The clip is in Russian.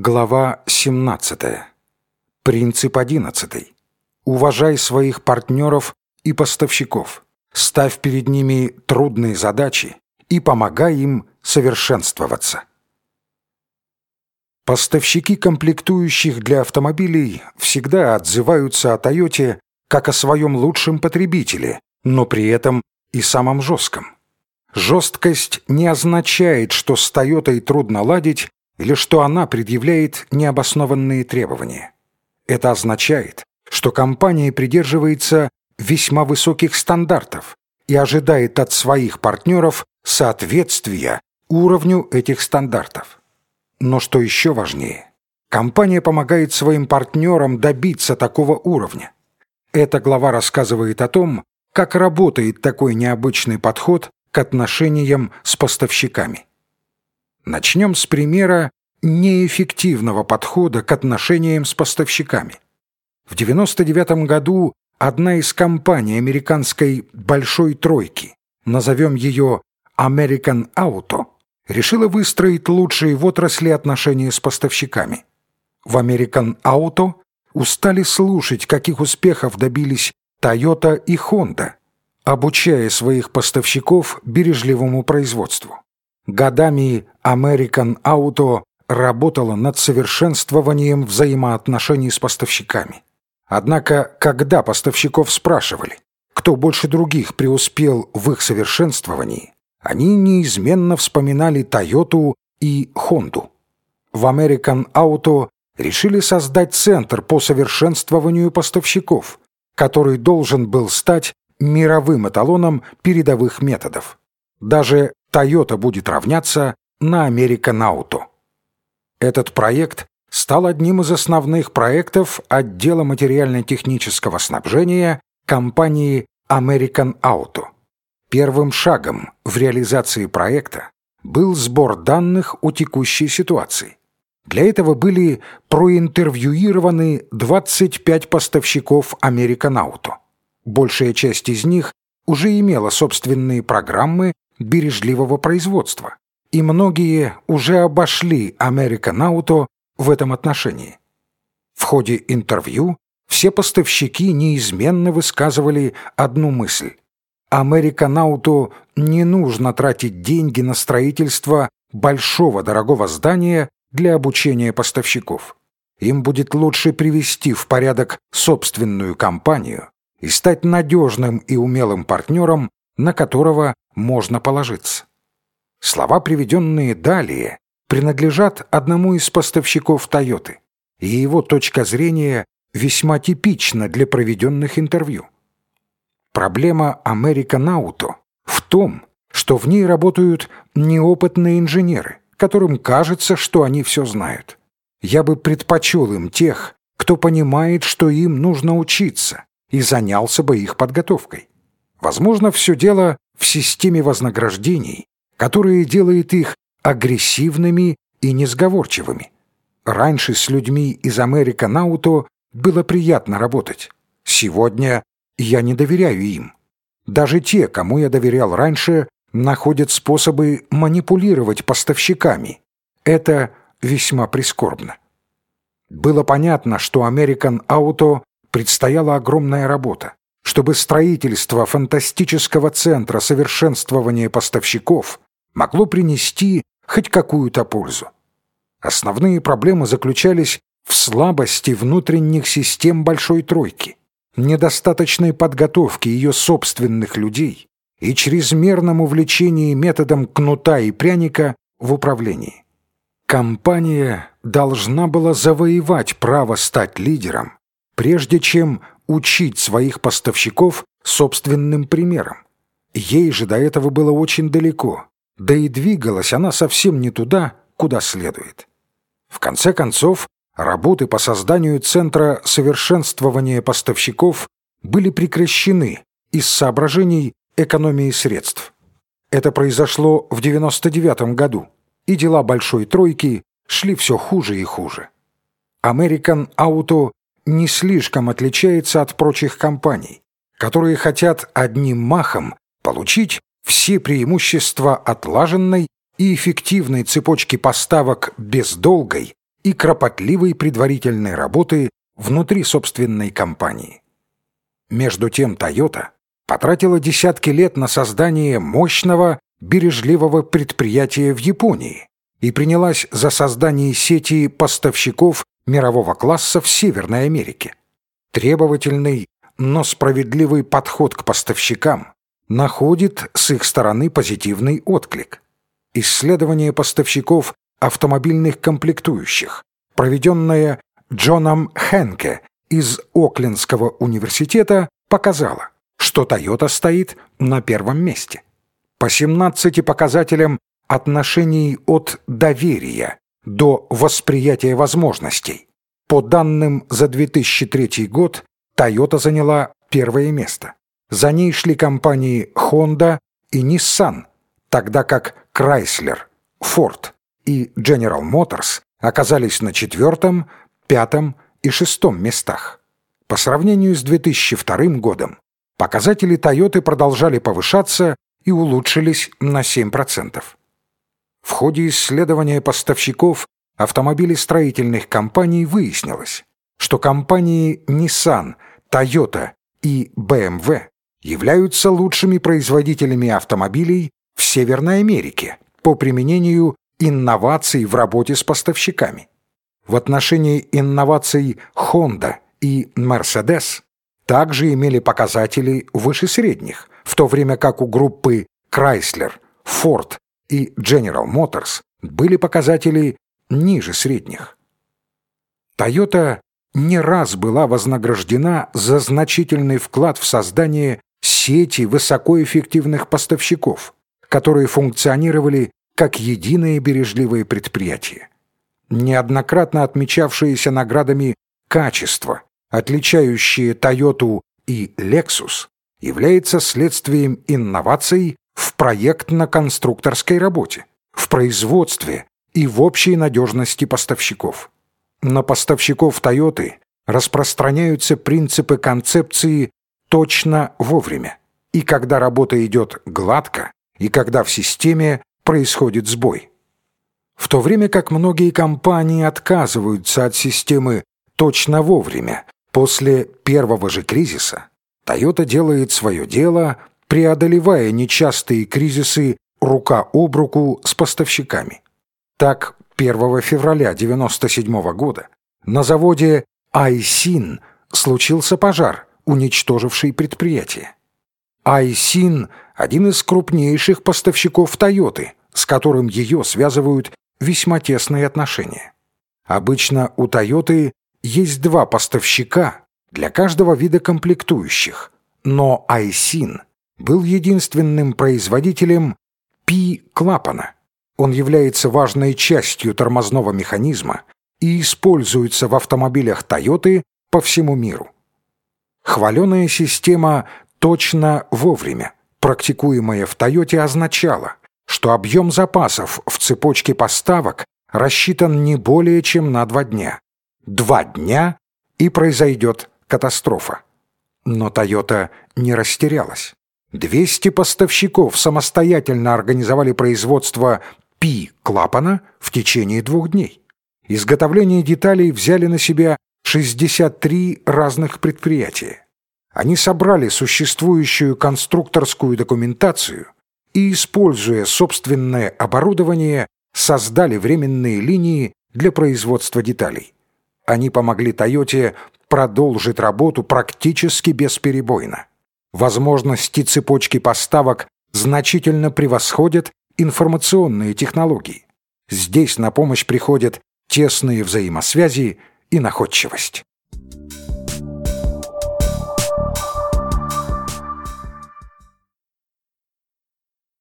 Глава 17. Принцип 11. Уважай своих партнеров и поставщиков. Ставь перед ними трудные задачи и помогай им совершенствоваться. Поставщики комплектующих для автомобилей всегда отзываются о Тойоте как о своем лучшем потребителе, но при этом и самом жестком. Жесткость не означает, что с Тойотой трудно ладить или что она предъявляет необоснованные требования. Это означает, что компания придерживается весьма высоких стандартов и ожидает от своих партнеров соответствия уровню этих стандартов. Но что еще важнее, компания помогает своим партнерам добиться такого уровня. Эта глава рассказывает о том, как работает такой необычный подход к отношениям с поставщиками. Начнем с примера неэффективного подхода к отношениям с поставщиками. В 1999 году одна из компаний американской «большой тройки», назовем ее American Auto, решила выстроить лучшие в отрасли отношения с поставщиками. В American Auto устали слушать, каких успехов добились Toyota и Honda, обучая своих поставщиков бережливому производству. Годами American Auto работала над совершенствованием взаимоотношений с поставщиками. Однако, когда поставщиков спрашивали, кто больше других преуспел в их совершенствовании, они неизменно вспоминали Тойоту и Хонду. В American Auto решили создать центр по совершенствованию поставщиков, который должен был стать мировым эталоном передовых методов. Даже Toyota будет равняться на American Auto. Этот проект стал одним из основных проектов отдела материально-технического снабжения компании American Auto. Первым шагом в реализации проекта был сбор данных о текущей ситуации. Для этого были проинтервьюированы 25 поставщиков American Auto. Большая часть из них уже имела собственные программы бережливого производства, и многие уже обошли American Auto в этом отношении. В ходе интервью все поставщики неизменно высказывали одну мысль. American Auto не нужно тратить деньги на строительство большого дорогого здания для обучения поставщиков. Им будет лучше привести в порядок собственную компанию и стать надежным и умелым партнером, на которого можно положиться. Слова, приведенные далее, принадлежат одному из поставщиков «Тойоты», и его точка зрения весьма типична для проведенных интервью. Проблема American Auto в том, что в ней работают неопытные инженеры, которым кажется, что они все знают. Я бы предпочел им тех, кто понимает, что им нужно учиться, и занялся бы их подготовкой. Возможно, все дело в системе вознаграждений, которое делает их агрессивными и несговорчивыми. Раньше с людьми из American Auto было приятно работать. Сегодня я не доверяю им. Даже те, кому я доверял раньше, находят способы манипулировать поставщиками. Это весьма прискорбно. Было понятно, что American Auto предстояла огромная работа, чтобы строительство фантастического центра совершенствования поставщиков могло принести хоть какую-то пользу. Основные проблемы заключались в слабости внутренних систем Большой Тройки, недостаточной подготовке ее собственных людей и чрезмерном увлечении методом кнута и пряника в управлении. Компания должна была завоевать право стать лидером, прежде чем учить своих поставщиков собственным примером. Ей же до этого было очень далеко, да и двигалась она совсем не туда, куда следует. В конце концов, работы по созданию Центра совершенствования поставщиков были прекращены из соображений экономии средств. Это произошло в 99 году, и дела Большой Тройки шли все хуже и хуже. American Auto не слишком отличается от прочих компаний, которые хотят одним махом получить все преимущества отлаженной и эффективной цепочки поставок без долгой, и кропотливой предварительной работы внутри собственной компании. Между тем Toyota потратила десятки лет на создание мощного, бережливого предприятия в Японии и принялась за создание сети поставщиков мирового класса в Северной Америке. Требовательный, но справедливый подход к поставщикам находит с их стороны позитивный отклик. Исследование поставщиков автомобильных комплектующих, проведенное Джоном Хенке из Оклендского университета, показало, что Toyota стоит на первом месте. По 17 показателям отношений от доверия до восприятия возможностей. По данным за 2003 год, Toyota заняла первое место. За ней шли компании Honda и Nissan, тогда как Chrysler, Ford и General Motors оказались на четвертом, пятом и шестом местах. По сравнению с 2002 годом показатели Toyota продолжали повышаться и улучшились на 7%. В ходе исследования поставщиков автомобилестроительных компаний выяснилось, что компании Nissan, Toyota и BMW являются лучшими производителями автомобилей в Северной Америке по применению инноваций в работе с поставщиками. В отношении инноваций Honda и Mercedes также имели показатели выше средних, в то время как у группы Chrysler, Ford и General Motors были показатели ниже средних. Toyota не раз была вознаграждена за значительный вклад в создание сети высокоэффективных поставщиков, которые функционировали как единое бережливое предприятие. Неоднократно отмечавшиеся наградами качество, отличающие Toyota и Lexus, является следствием инноваций в проектно-конструкторской работе, в производстве и в общей надежности поставщиков. На поставщиков Toyota распространяются принципы концепции «точно вовремя» и когда работа идет гладко, и когда в системе происходит сбой. В то время как многие компании отказываются от системы «точно вовремя» после первого же кризиса, Toyota делает свое дело, преодолевая нечастые кризисы рука об руку с поставщиками. Так, 1 февраля 1997 года на заводе Айсин случился пожар, уничтоживший предприятие. Айсин – один из крупнейших поставщиков Тойоты, с которым ее связывают весьма тесные отношения. Обычно у Тойоты есть два поставщика для каждого вида комплектующих, но Айсин был единственным производителем Пи-клапана – он является важной частью тормозного механизма и используется в автомобилях Toyota по всему миру. Хваленая система «точно вовремя», практикуемая в Toyota, означала, что объем запасов в цепочке поставок рассчитан не более чем на два дня. Два дня и произойдет катастрофа. Но Toyota не растерялась. 200 поставщиков самостоятельно организовали производство пи клапана в течение двух дней. Изготовление деталей взяли на себя 63 разных предприятия. Они собрали существующую конструкторскую документацию и, используя собственное оборудование, создали временные линии для производства деталей. Они помогли Тойоте продолжить работу практически бесперебойно. Возможности цепочки поставок значительно превосходят информационные технологии. Здесь на помощь приходят тесные взаимосвязи и находчивость.